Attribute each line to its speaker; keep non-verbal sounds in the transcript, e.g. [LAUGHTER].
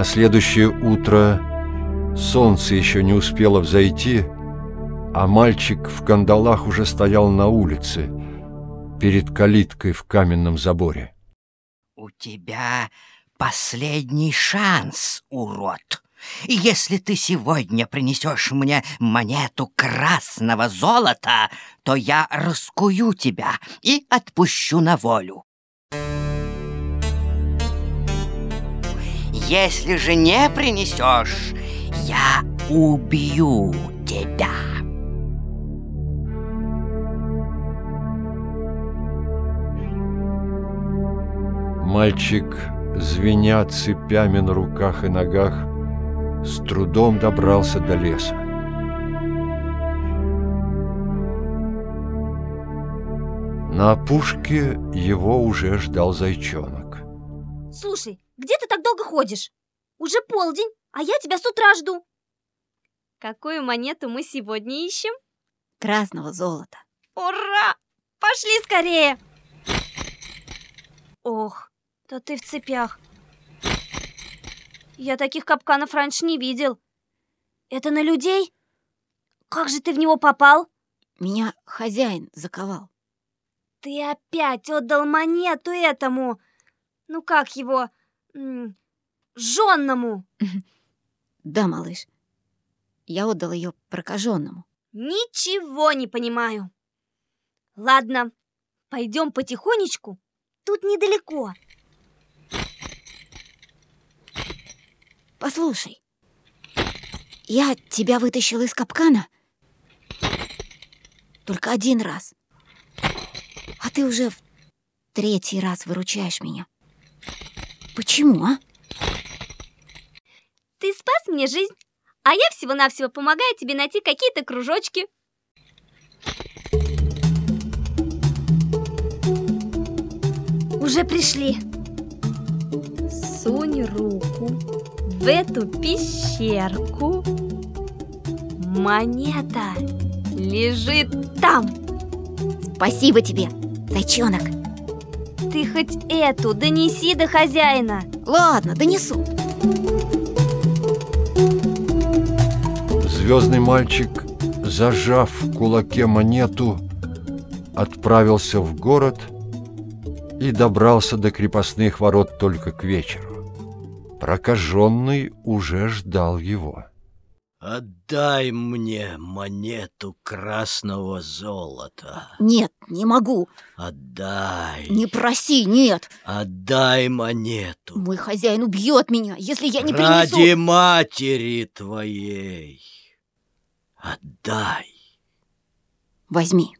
Speaker 1: На следующее утро солнце еще не успело взойти, а мальчик в кандалах уже стоял на улице, перед калиткой в каменном заборе.
Speaker 2: У тебя последний шанс, урод. И если ты сегодня принесешь мне монету красного золота, то я раскую тебя и отпущу на волю. Если же не принесешь, я убью тебя.
Speaker 1: Мальчик, звеня цепями на руках и ногах, с трудом добрался до леса. На опушке его уже ждал зайчонок.
Speaker 3: Слушай, где ты так долго ходишь? Уже полдень, а я тебя с утра жду.
Speaker 4: Какую монету мы сегодня ищем?
Speaker 5: Красного золота.
Speaker 3: Ура! Пошли скорее! Ох, да ты в цепях. Я таких капканов раньше не видел. Это на людей? Как же ты в него попал?
Speaker 5: Меня хозяин заковал.
Speaker 3: Ты опять отдал монету этому. Ну как его? Жонному. [LAUGHS]
Speaker 5: Да, малыш. Я отдал ее прокаженному.
Speaker 3: Ничего не понимаю. Ладно, пойдем потихонечку. Тут недалеко.
Speaker 5: Послушай, я тебя вытащил из капкана только один раз. А ты уже в третий раз выручаешь меня. Почему, а?
Speaker 4: Ты спас мне жизнь, а я всего-навсего помогаю тебе найти какие-то кружочки.
Speaker 3: Уже пришли.
Speaker 4: Сунь руку в эту пещерку. Монета лежит там.
Speaker 5: Спасибо тебе, зайчонок.
Speaker 3: Ты хоть эту донеси до хозяина.
Speaker 5: Ладно, донесу.
Speaker 1: Звездный мальчик, зажав в кулаке монету, отправился в город и добрался до крепостных ворот только к вечеру. Прокаженный уже ждал его.
Speaker 6: Отдай мне монету красного золота.
Speaker 5: Нет, не могу.
Speaker 6: Отдай.
Speaker 5: Не проси, нет.
Speaker 6: Отдай монету.
Speaker 5: Мой хозяин убьет меня, если я не
Speaker 6: Ради
Speaker 5: принесу.
Speaker 6: Ради матери твоей. Отдай.
Speaker 5: Возьми.